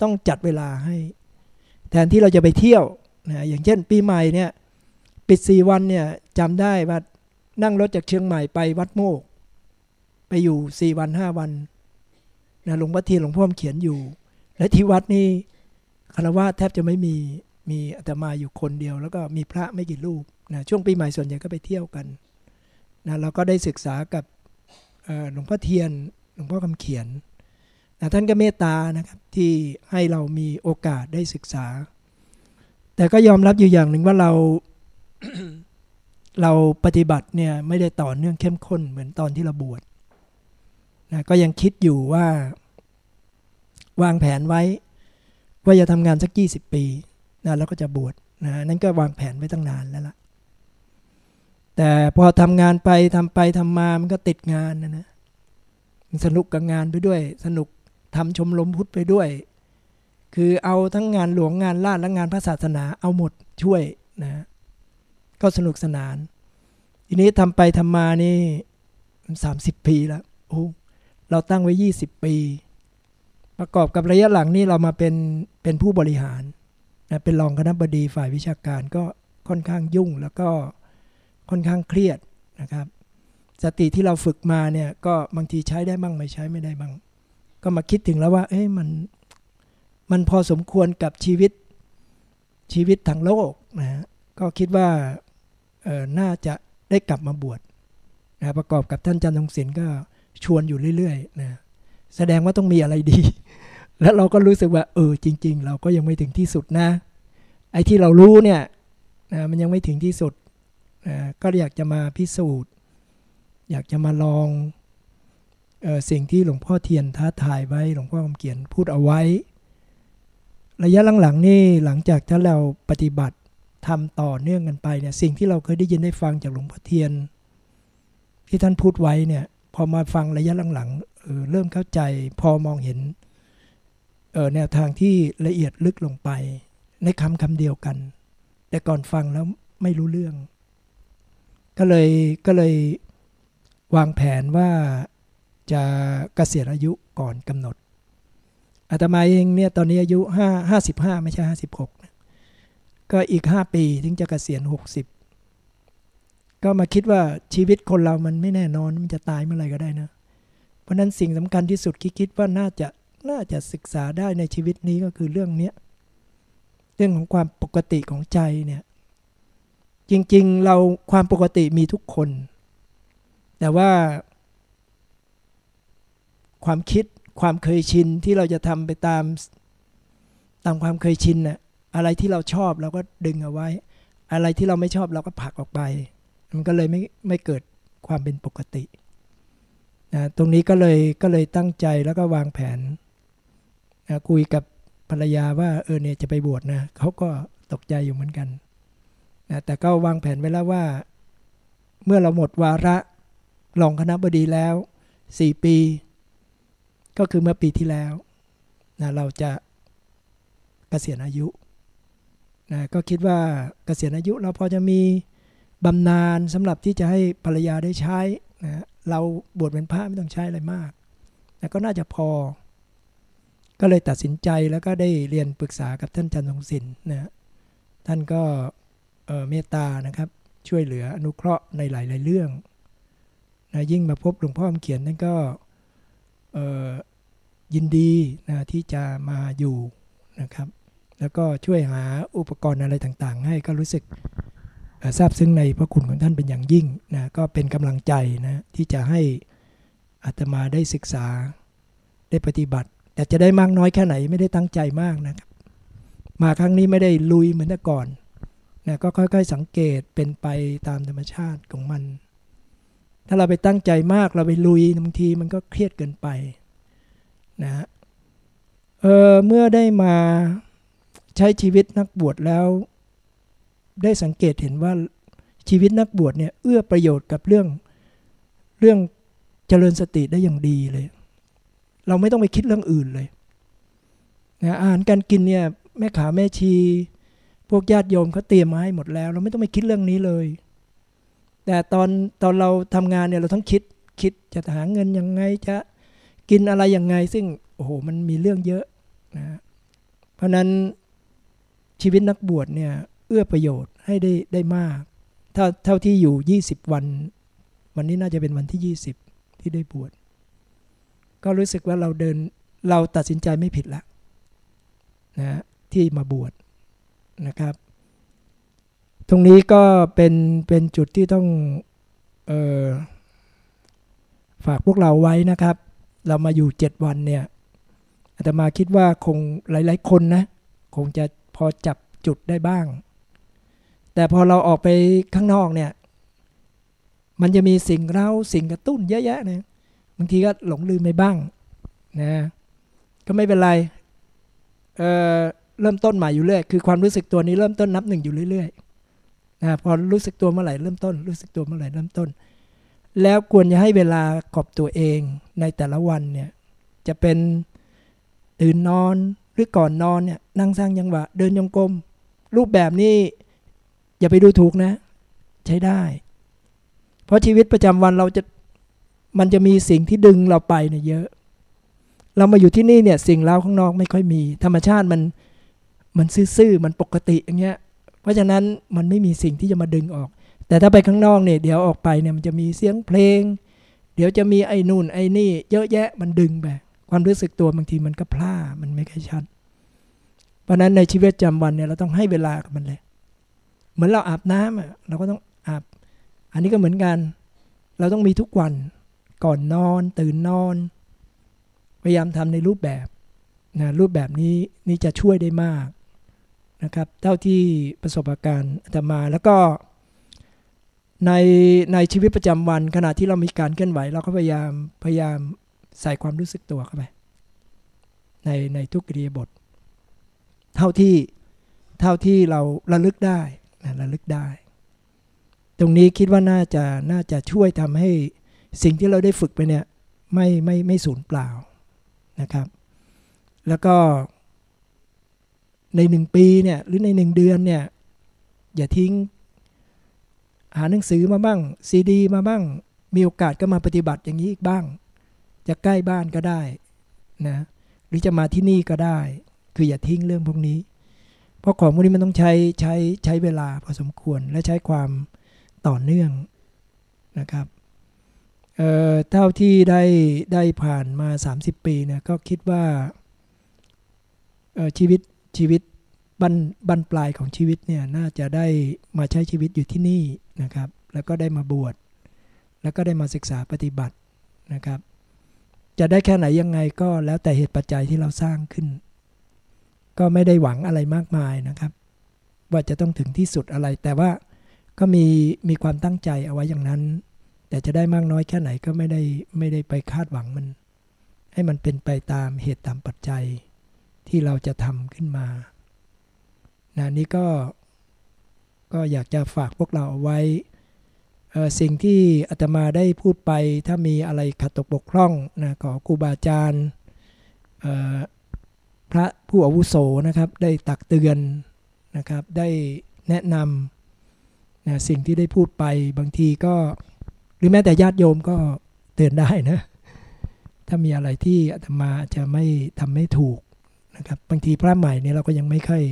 ต้องจัดเวลาให้ แทนที่เราจะไปเที่ยวนะอย่างเช่นปีใหม่เนี่ย ปิดสี่วันเนี่ยจำได้ว่านั่งรถจากเชียงใหม่ไปวัดโมก ไปอยู่สี่วันห้าวันนะหลวงพ่อเทียนหลวงพ่อเขียนอยู่ และที่วัดนี่คารวะแทบจะไม่มีมีอาตมาอยู่คนเดียว แล้วก็มีพระไม่กี่รูปนะช่วงปีใหม่ส่วนใหญ่ก็ไปเที่ยวกันนะเราก็ได้ศึกษากับหลวงพ่อเทียนหลวงพ่อคำเขียนนะท่านก็เมตตานะครับที่ให้เรามีโอกาสได้ศึกษา แต่ก็ยอมรับอยู่อย่างหนึ่งว่าเรา เราปฏิบัติเนี่ยไม่ได้ต่อเนื่องเข้มข้นเหมือนตอนที่เราบวชนะก็ยังคิดอยู่ว่า วางแผนไว้ ว่าจะทำงานสักยี่สิบปีนะแล้วก็จะบวชนะนั่นก็วางแผนไว้ตั้งนานแล้วล่ะ แต่พอทำงานไปทำไปทำมามันก็ติดงานนะนะสนุกกับงานไปด้วย สนุกทำชมรมพุทธไปด้วย คือเอาทั้งงานหลวงงานลาดและงานพระศาสนาเอาหมดช่วยนะ ก็สนุกสนาน ทีนี้ทำไปทำมานี่สามสิบปีแล้วโอ้เราตั้งไว้ยี่สิบปี ประกอบกับระยะหลังนี่เรามาเป็นเป็นผู้บริหารนะเป็นรองคณะบดีฝ่ายวิชาการก็ค่อนข้างยุ่งแล้วก็ค่อนข้างเครียดนะครับสติที่เราฝึกมาเนี่ยก็บางทีใช้ได้บ้างไม่ใช้ไม่ได้บ้าง ก็มาคิดถึงแล้วว่า เอ้ยมันมันพอสมควรกับชีวิตชีวิตทางโลกนะฮะก็คิดว่า น่าจะได้กลับมาบวชนะประกอบกับท่านจันทงศิลป์ก็ชวนอยู่เรื่อยๆนะแสดงว่าต้องมีอะไรดี แล้วเราก็รู้สึกว่า เออจริง ๆ เราก็ยังไม่ถึงที่สุดนะ ไอ้ที่เรารู้เนี่ยนะมันยังไม่ถึงที่สุดนะก็อยากจะมาพิสูจน์ อยากจะมาลองออสิ่งที่หลวงพ่อเทียนท้าทายไว้ หลวงพ่อคำเขียนพูดเอาไว้ ระยะหลังๆนี่หลังจากที่เราปฏิบัติ ทำต่อเนื่องกันไปเนี่ยสิ่งที่เราเคยได้ยินได้ฟังจากหลวงพ่อเทียน ที่ท่านพูดไว้เนี่ยพอมาฟังระยะหลังๆเเริ่มเข้าใจพอมองเห็นเออแนวทางที่ละเอียดลึกลงไป ในคำคำเดียวกัน แต่ก่อนฟังแล้วไม่รู้เรื่อง ก็เลยก็เลยวางแผนว่าจะกะเกษียณอายุก่อนกำหนดอาตมาเองเนี่ยตอนนี้อายุห้าห้าสิบห้าไม่ใช่ห้าสิบห ก็อีกห้าปีถึงจะกะเกษียณหกสิบก็มาคิดว่าชีวิตคนเรามันไม่แน่นอนมันจะตายเมื่อไหร่ก็ได้นะ เพราะนั้นสิ่งสำคัญที่สุดคิดคิดว่าน่าจะน่าจะศึกษาได้ในชีวิตนี้ก็คือเรื่องนี้เรื่องของความปกติของใจเนี่ยจริง ๆ เราความปกติมีทุกคน แต่ว่า ความคิดความเคยชินที่เราจะทำไปตามตามความเคยชินน่ะ อะไรที่เราชอบเราก็ดึงเอาไว้ อะไรที่เราไม่ชอบเราก็ผลักออกไป มันก็เลยไม่ไม่เกิดความเป็นปกตินะตรงนี้ก็เลยก็เลยตั้งใจแล้วก็วางแผนนะคุยกับภรรยาว่าเออเนี่ยจะไปบวชนะเขาก็ตกใจอยู่เหมือนกันนะแต่ก็วางแผนไว้แล้วว่า เมื่อเราหมดวาระรองคณะบดีแล้ว4ปี ก็คือเมื่อปีที่แล้วนะเราจะกะเกษียณอายุ นะก็คิดว่าเกษียณอายุเราพอจะมีบำนาญสำหรับที่จะให้ภรรยาได้ใช้นะเราบวชเป็นพระไม่ต้องใช้อะไรมากนะก็น่าจะพอ ก็เลยตัดสินใจแล้วก็ได้เรียนปรึกษากับท่านจันทร์ศิลป์นะท่านก็เมตตานะครับ ช่วยเหลืออนุเคราะห์ในหลาย ๆ เรื่องนะยิ่งมาพบหลวงพ่อเขียนท่านก็ยินดีนะที่จะมาอยู่นะครับ แล้วก็ช่วยหาอุปกรณ์อะไรต่างๆ ให้ก็รู้สึกทราบซึ้งในพระคุณของท่านเป็นอย่างยิ่งนะก็เป็นกำลังใจนะที่จะให้อาตมาได้ศึกษาได้ปฏิบัติ แต่จะได้มากน้อยแค่ไหนไม่ได้ตั้งใจมากนะครับ มาครั้งนี้ไม่ได้ลุยเหมือนแต่ก่อนนะก็ค่อยๆสังเกตเป็นไปตามธรรมชาติของมัน ถ้าเราไปตั้งใจมากเราไปลุยบางทีมันก็เครียดเกินไปนะเออเมื่อได้มา ใช้ชีวิตนักบวชแล้ว ได้สังเกตเห็นว่าชีวิตนักบวชเนี่ยเอื้อประโยชน์กับเรื่องเรื่องเจริญสติได้อย่างดีเลย เราไม่ต้องไปคิดเรื่องอื่นเลยนะอาหารการกินเนี่ยแม่ขาแม่ชี พวกญาติโยมเขาเตรียมมาให้หมดแล้ว เราไม่ต้องไปคิดเรื่องนี้เลย แต่ตอนตอนเราทำงานเนี่ยเราต้องคิดคิดจะหาเงินยังไงจะกินอะไรยังไง ซึ่งโอ้โหมันมีเรื่องเยอะนะเพราะนั้น ชีวิตนักบวชเนี่ยเอื้อประโยชน์ให้ได้ได้มากเท่าเท่าที่อยู่ 20 วัน วันนี้น่าจะเป็นวันที่ 20 ที่ได้บวชก็รู้สึกว่าเราเดินเราตัดสินใจไม่ผิดละนะที่มาบวชนะครับ ตรงนี้ก็เป็นเป็นจุดที่ต้องออฝากพวกเราไว้นะครับ เรามาอยู่เจ็ดวันเนี่ยอาตมาคิดว่าคงหลาย ๆ คนนะ คงจะ พอจับจุดได้บ้าง แต่พอเราออกไปข้างนอกเนี่ย มันจะมีสิ่งเราสิ่งกระตุ้นเยอะแยะนะบางทีก็หลงลืมไปบ้างนะก็ไม่เป็นไรเเริ่มต้นใหม่อยู่เรื่อยคือความรู้สึกตัวนี้เริ่มต้นนับหนึ่งอยู่เรื่อยๆนะพอรู้สึกตัวเมื่อไหร่เริ่มต้น รู้สึกตัวเมื่อไหร่เริ่มต้น แล้วควรจะให้เวลากอบตัวเองในแต่ละวันเนี่ยจะเป็นตื่นนอน หรือก่อนนอนเนี่ยนั่งสร้างยังหวะ เดินยงกลม รูปแบบนี้อย่าไปดูถูกนะ ใช้ได้ เพราะชีวิตประจำวันเราจะมันจะมีสิ่งที่ดึงเราไปเนี่ยเยอะ เรามาอยู่ที่นี่เนี่ยสิ่งเล่าข้างนอกไม่ค่อยมี ธรรมชาติมันมันซื่อๆมันปกติอย่างเงี้ย เพราะฉะนั้นมันไม่มีสิ่งที่จะมาดึงออก แต่ถ้าไปข้างนอกเนี่ยเดี๋ยวออกไปเนี่ยมันจะมีเสียงเพลง เดี๋ยวจะมีไอ้นู่นไอ้นี่ เยอะแยะมันดึงไป ความรู้สึกตัวบางทีมันก็พลาดมันไม่ค่อยชัด เพราะนั้นในชีวิตประจำวันเนี่ยเราต้องให้เวลากับมันเลย เหมือนเราอาบน้ำอะเราก็ต้องอาบ อันนี้ก็เหมือนกัน เราต้องมีทุกวันก่อนนอน ตื่นนอน พยายามทำในรูปแบบนะรูปแบบนี้นี่จะช่วยได้มากนะครับ เท่าที่ประสบาการณ์อาตมาแล้วก็ในในชีวิตประจำวันขณะที่เรามีการเคลื่อนไหว เราก็พยายามพยายาม ใส่ความรู้สึกตัวเข้าไปในในทุกกิริยาบท เท่าที่เท่าที่เราระลึกได้นะระลึกได้ ตรงนี้คิดว่าน่าจะน่าจะช่วยทำให้สิ่งที่เราได้ฝึกไปเนี่ยไม่ไม่ไม่สูญเปล่านะครับ แล้วก็ในหนึ่งปีเนี่ยหรือในหนึ่งเดือนเนี่ยอย่าทิ้ง หาหนังสือมาบ้างซีดี มาบ้าง มีโอกาสก็มาปฏิบัติอย่างนี้อีกบ้าง จะใกล้บ้านก็ได้นะหรือจะมาที่นี่ก็ได้ คืออย่าทิ้งเรื่องพวกนี้ เพราะของพวกนี้มันต้องใช้ใช้ใช้เวลาพอสมควรและใช้ความต่อเนื่องนะครับเอ่อเท่าที่ได้ได้ผ่านมา 30 ปีเนี่ยก็คิดว่าชีวิตชีวิตบันบันปลายของชีวิตเนี่ยน่าจะได้มาใช้ชีวิตอยู่ที่นี่นะครับ แล้วก็ได้มาบวชแล้วก็ได้มาศึกษาปฏิบัตินะครับ จะได้แค่ไหนยังไงก็แล้วแต่เหตุปัจจัยที่เราสร้างขึ้น ก็ไม่ได้หวังอะไรมากมายนะครับ ว่าจะต้องถึงที่สุดอะไร แต่ว่าก็มีมีความตั้งใจเอาไว้อย่างนั้น แต่จะได้มากน้อยแค่ไหนก็ไม่ได้ไม่ได้ไปคาดหวังมัน ให้มันเป็นไปตามเหตุตามปัจจัยที่เราจะทำขึ้นมานะนี่ก็ก็อยากจะฝากพวกเราเอาไว้ สิ่งที่อาตมาได้พูดไปถ้ามีอะไรขัดตกบกพร่องนะขอครูบาอาจารย์พระผู้อาวุโสนะครับได้ตักเตือนนะครับได้แนะนำนะสิ่งที่ได้พูดไปบางทีก็หรือแม้แต่ญาติโยมก็เตือนได้นะถ้ามีอะไรที่อาตมาจะไม่ทำไม่ถูกนะครับบางทีพระใหม่เนี่ยเราก็ยังไม่ค่อย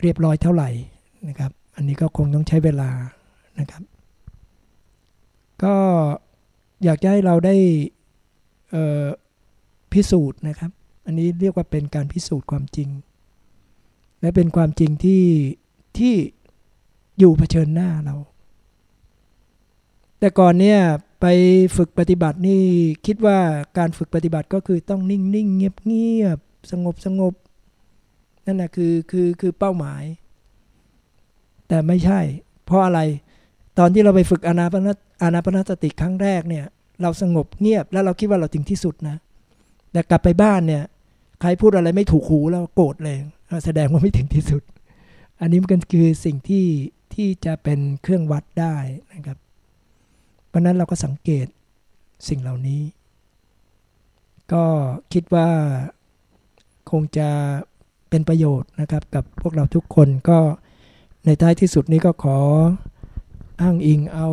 เรียบร้อยเท่าไหร่นะครับ อันนี้ก็คงต้องใช้เวลานะครับ ก็อยากให้เราได้พิสูจน์นะครับ อันนี้เรียกว่าเป็นการพิสูจน์ความจริง และเป็นความจริงที่ที่อยู่เผชิญหน้าเรา แต่ก่อนเนี่ยไปฝึกปฏิบัตินี่คิดว่าการฝึกปฏิบัติก็คือต้องนิ่งๆเงียบเงียบสงบสงบนั่นแหะคือคือคือเป้าหมาย แต่ไม่ใช่ เพราะอะไร ตอนที่เราไปฝึกอนาปนอานาปนสติครั้งแรกเนี่ย เราสงบเงียบแล้วเราคิดว่าเราถึงที่สุดนะ แต่กลับไปบ้านเนี่ย ใครพูดอะไรไม่ถูกหูแล้วโกรธเลยแสดงว่าไม่ถึงที่สุด อันนี้มันคือสิ่งที่ที่จะเป็นเครื่องวัดได้นะครับ เพราะนั้นเราก็สังเกตสิ่งเหล่านี้ ก็คิดว่าคงจะเป็นประโยชน์นะครับ กับพวกเราทุกคนก็ในท้ายที่สุดนี้ก็ขอ อ้างอิงเอา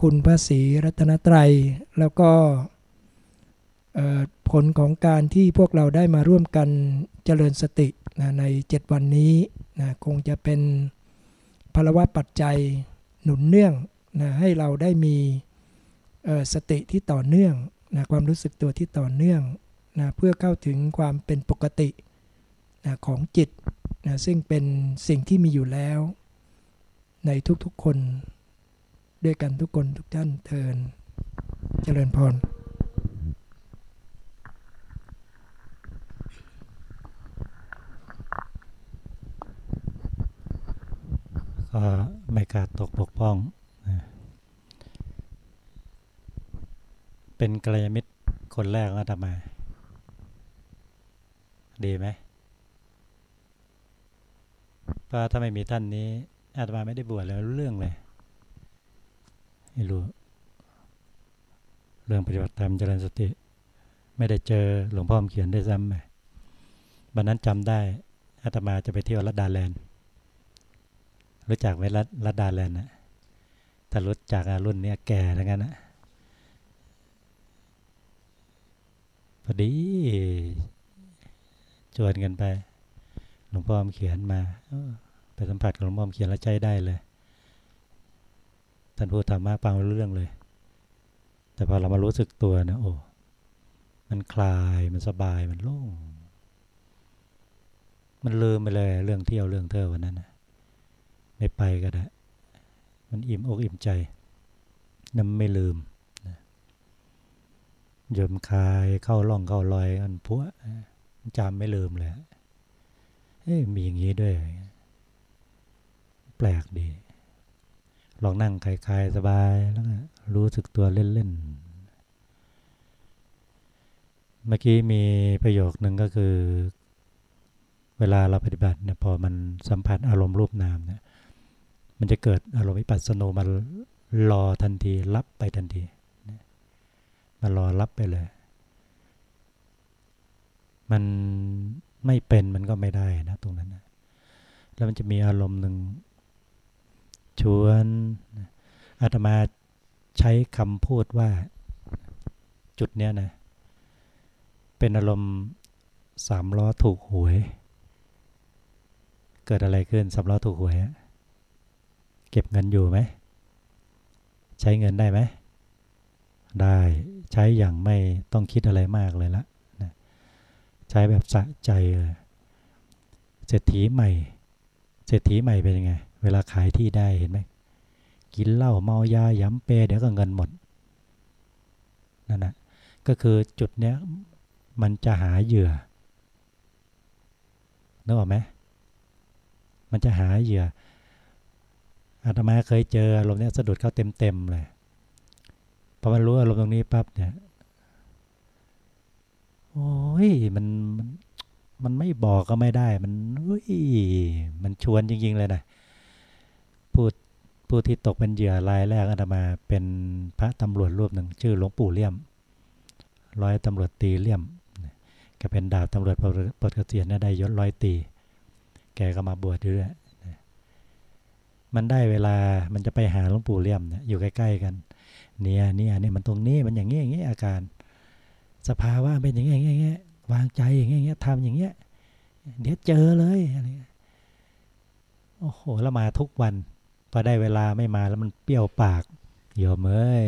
คุณพระศรีรัตนตรัย แล้วก็ผลของการที่พวกเราได้มาร่วมกันเจริญสตินะใน 7 วันนี้นะคงจะเป็นพลวัตปัจจัยหนุนเนื่องนะให้เราได้มีสติที่ต่อเนื่องนะความรู้สึกตัวที่ต่อเนื่องนะเพื่อเข้าถึงความเป็นปกตินะของจิตนะซึ่งเป็นสิ่งที่มีอยู่แล้ว ในทุกๆคน ด้วยกันทุกคนทุกท่านเทินเจริญพรก็ไม่ขาดตกปกป้อง เป็นกลยมิตรคนแรกนะทำไมดีไหมก็ถ้าไม่มีท่านนี้อาตมาไม่ได้บวชแล้วเรื่องเลย ไม่รู้ เรื่องปฏิบัติธรรมเจริญสติ ไม่ได้เจอหลวงพ่อเขียนได้ซ้ำไปวันนั้นจำได้อาตมาจะไปเที่ยวรัดดาแลนด์รู้จักไหมรัดรัดดาแลนด์นะถ้ารู้จักรุ่นนี้แก่แล้วกันนะพอดีชวนกันไป หลวงพ่อเขียนมาไปสัมผัสกับหลวงพ่อเขียนแล้วใจได้เลย ท่านพูดธรรมะฟังรู้เรื่องเลย แต่พอเรามารู้สึกตัวนะโอ้ มันคลายมันสบายมันโล่ง มันลืมไปเลยเรื่องเที่ยวเรื่องเธอวันนั้นนะไม่ไปก็ได้ มันอิ่มอกอิ่มใจนั่นไม่ลืมนะยมคายเข้าล่องเข้าลอยมันพัวจำไม่ลืมเลยเอ้มีอย่างนี้ด้วย แปลกดี ลองนั่งคลายๆสบายแล้วรู้สึกตัวเล่นๆ เมื่อกี้มีประโยคนึงก็คือ เวลาเราปฏิบัติเนี่ยพอมันสัมผัสอารมณ์รูปนามเนี่ยมันจะเกิดอารมณ์วิปัสสนมันรอทันทีรับไปทันทีมันรอรับไปเลย มันไม่เป็นมันก็ไม่ได้นะตรงนั้นนะแล้วมันจะมีอารมณ์หนึ่ง ชวนอาตมาใช้คำพูดว่าจุดเนี้ยนะ เป็นอารมณ์สามล้อถูกหวย เกิดอะไรขึ้นสามล้อถูกหวย เก็บเงินอยู่ไหม ใช้เงินได้ไหม ได้ใช้อย่างไม่ต้องคิดอะไรมากเลยละนะใช้แบบสะใจเลยเศรษฐีใหม่ เศรษฐีใหม่เป็นยังไง เวลาขายที่ได้เห็นไหมกินเหล้าเมายาย้ำเปเดี๋ยวก็เงินหมดนั่นนะก็คือจุดเนี้ยมันจะหาเหยื่อนึกออกไหมมันจะหาเหยื่ออาตมาเคยเจออารมณ์เนี้ยสะดุดเข้าเต็มๆเลยพอมันรู้อารมณ์ตรงนี้ปั๊บเนี่ยโอ้ยมันมันมันไม่บอกก็ไม่ได้ มันเฮ้ยมันชวนจริง ๆ เลยนะ ผู้ที่ตกเป็นเหยื่อรายแรกอาตมาเป็นพระตำรวจรูปหนึ่งชื่อหลวงปู่เลี่ยม ร้อยตำรวจตีเลี่ยมก็เป็นดาบตำรวจปลดเกษียณได้ยศร้อยตี แกก็มาบวชด้วยมันได้เวลามันจะไปหาหลวงปู่เลี่ยมเนี่ยอยู่ใกล้ๆกัน เนี่ยเนี่ยเนี่ยมันตรงนี้มันอย่างเงี้ยอย่างเงี้ยอาการ สภาวะเป็นอย่างเงี้ยอย่างเงี้ยวางใจอย่างเงี้ยทำอย่างเงี้ยเดี๋ยวเจอเลยอะไรโอ้โหแล้วมาทุกวัน พอได้เวลาไม่มาแล้วมันเปรี้ยวปากโยมเอ้ย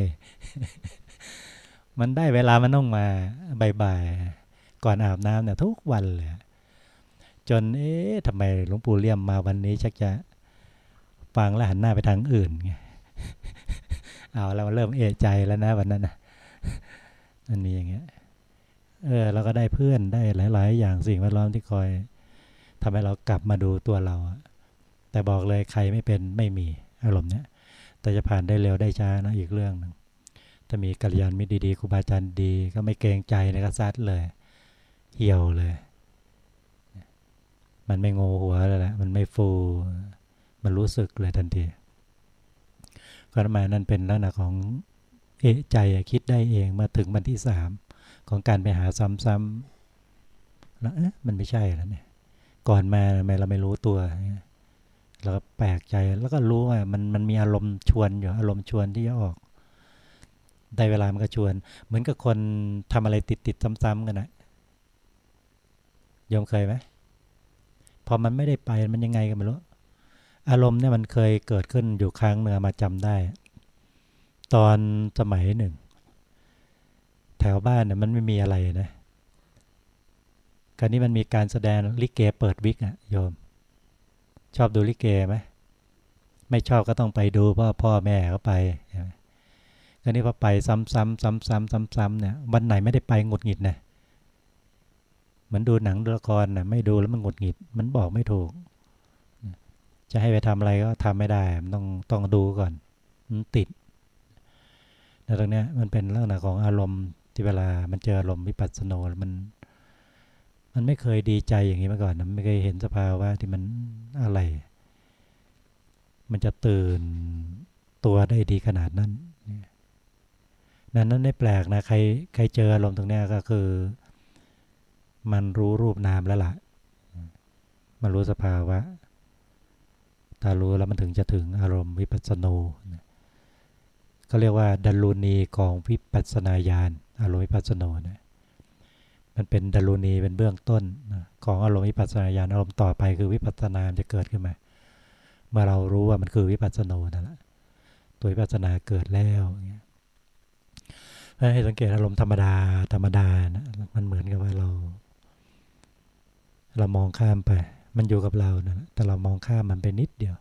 มันได้เวลามันต้องมาบ่ายๆก่อนอาบน้ำเนี่ยทุกวันเลยจนเอ๊ะทำไมหลวงปู่เลี่ยมมาวันนี้ชักจะฟังแล้วหันหน้าไปทางอื่นไงเอาเราเริ่มเอะใจแล้วนะวันนั้นนะมันมีอย่างเงี้ยเออเราก็ได้เพื่อนได้หลาย ๆ อย่างสิ่งแวดล้อมที่คอยทำให้เรากลับมาดูตัวเรา แต่บอกเลยใครไม่เป็นไม่มีอารมณ์เนี้ยแต่จะผ่านได้เร็วได้ช้านะอีกเรื่องหนึ่งถ้ามีกัลยาณมิตรดีๆครูบาอาจารย์ดีก็ไม่เกรงใจนะก็ซัดเลย เหี่ยวเลย มันไม่งงหัวเลยแหละมันไม่ฟู มันรู้สึกเลยทันทีก็มานั้นเป็นลักษณะของเอะใจคิดได้เองมาถึงวันที่สามของการไปหาซ้ำๆแล้วเอ๊ะมันไม่ใช่แล้วเนี่ย ก่อนมาทำไมเราไม่รู้ตัว เราก็แปลกใจแล้วก็รู้ว่ามันมันมีอารมณ์ชวนอยู่อารมณ์ชวนที่จะออกได้เวลามันก็ชวน เหมือนกับคนทำอะไรติดติดซ้ำๆกันนะยอมเคยไหมพอมันไม่ได้ไปมันยังไงกันไม่รู้อารมณ์เนี่ยมันเคยเกิดขึ้นอยู่ครั้งเนื้อมาจำได้ ตอนสมัยหนึ่ง แถวบ้านเนี่ยมันไม่มีอะไรนะคราวนี้มันมีการแสดงลิเกเปิดวิกอะโยม ชอบดูลิเกไหมไม่ชอบก็ต้องไปดูเพราะพ่อแม่เขาไปคราวนี้พอไปซ้ำๆซ้ำๆซ้ำๆเนี่ยวันไหนไม่ได้ไปหงุดหงิดนะเหมือนดูหนังดูละครนะไม่ดูแล้วมันหงุดหงิด มันบอกไม่ถูก จะให้ไปทำอะไรก็ทำไม่ได้มันต้องต้องดูก่อนมันติดแต่ตรงเนี้ยมันเป็นลักษณะของอารมณ์ที่เวลามันเจออารมณ์วิปัสสโนมัน มันไม่เคยดีใจอย่างนี้มาก่อนนะไม่เคยเห็นสภาวะที่มันอะไร มันจะตื่นตัวได้ดีขนาดนั้นนั้นนั้นไม่แปลกนะใครใครเจออารมณ์ตรงนี้ก็คือ มันรู้รูปนามแล้วล่ะ มันรู้สภาวะ ถ้ารู้แล้วมันถึงจะถึงอารมณ์วิปัสสนูเขาเรียกว่าดัลลูนีของวิปัสสนาญาณอารมณ์วิปัสสนูเนี่ย มันเป็นดัลูนีเป็นเบื้องต้นของอารมณ์วิปัสสนาญาณอารมณ์ต่อไปคือวิปัสสนาจะเกิดขึ้นมา เมื่อเรารู้ว่ามันคือวิปัสสนูนั่นแหละตัววิปัสสนาเกิดแล้วเงี้ยให้สังเกตอารมณ์ธรรมดาธรรมดานะมันเหมือนกับว่าเรา เรามองข้ามไป มันอยู่กับเรานะแต่เรามองข้ามมันไปนิดเดียว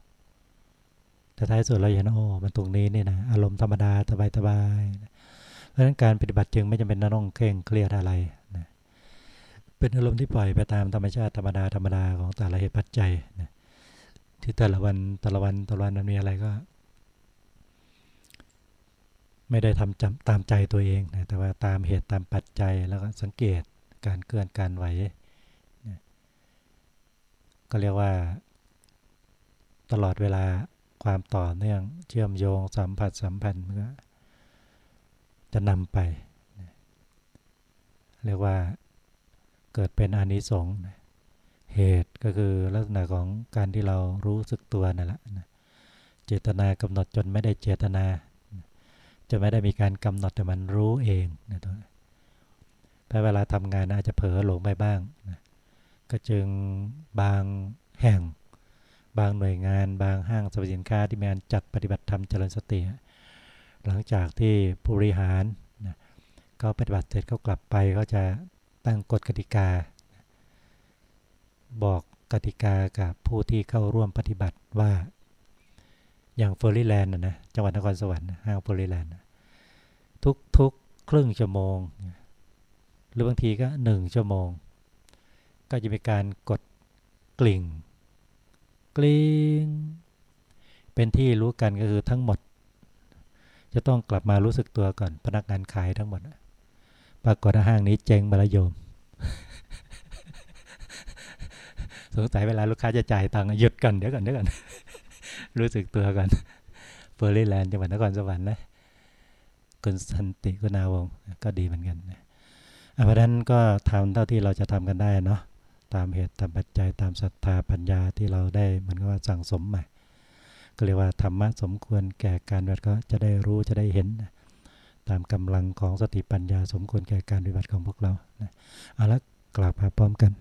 แต่ท้ายสุดเราเห็นโอ้มันตรงนี้นี่นะอารมณ์ธรรมดาสบายสบายเพราะฉะนั้นการปฏิบัติจึงไม่จำเป็นต้องเคร่งเครียดอะไร เป็นอารมณ์ที่ปล่อยไปตามธรรมชาติธรรมดาธรรมดาของแต่ละเหตุปัจจัยนะที่แต่ละวันแต่ละวันแต่ละวันมันมีอะไรก็ ไม่ได้ทำตามใจตัวเองนะแต่ว่าตามเหตุตามปัจจัยแล้วก็สังเกตการเคลื่อนการไหวนะก็เรียกว่า ตลอดเวลาความต่อเนื่องเชื่อมโยงสัมผัสสัมพันธ์มันก็จะนำไปนะเรียกว่า เกิดเป็นอานิสงส์เหตุก็คือลักษณะของการที่เรารู้สึกตัวนั่นแหละเจตนากำหนดจนไม่ได้เจตนา จะไม่ได้มีการกำหนดแต่มันรู้เองนะตัวพอเวลาทำงานอาจจะเผลอหลงไปบ้างนะก็จึงบางแห่ง บางหน่วยงาน บางห้างสรรพสินค้าที่มีการจัดปฏิบัติธรรมเจริญสติ หลังจากที่ผู้บริหารนะก็ปฏิบัติเสร็จเขากลับไปก็จะ ตั้งกฎกติกา บอกกติกากับผู้ที่เข้าร่วมปฏิบัติว่าอย่างเฟอร์รี่แลนด์นะจังหวัดนครสวรรค์ห้างเฟอร์รี่แลนด์ทุกทุกครึ่งชั่วโมง หรือบางทีก็หนึ่งชั่วโมง ก็จะมีการกดกลิ่ง กลิ่ง เป็นที่รู้กันก็คือทั้งหมด จะต้องกลับมารู้สึกตัวก่อนพนักงานขายทั้งหมด ปรากฏห้างนี้เจ๊งมาแล้วโยม สงสัยเวลาลูกค้าจะจ่ายตังค์หยุดกันเดี๋ยวก่อนเดี๋ยวก่อนรู้สึกตัวกันเฟอร์รี่แลนด์จังหวัดนครสวรรค์นะคุณสันติคุณาวงก็ดีเหมือนกันนะเพราะนั้นก็ทำเท่าที่เราจะทำกันได้เนาะตามเหตุตามปัจจัยตามศรัทธาปัญญาที่เราได้เหมือนกับว่าสั่งสมมาก็เรียกว่าธรรมะสมควรแก่การปฏิบัติก็จะได้รู้จะได้เห็นนะ ตามกำลังของสติปัญญาสมควรแก่การปฏิบัติของพวกเรานะเอาละกลับมาพร้อมกัน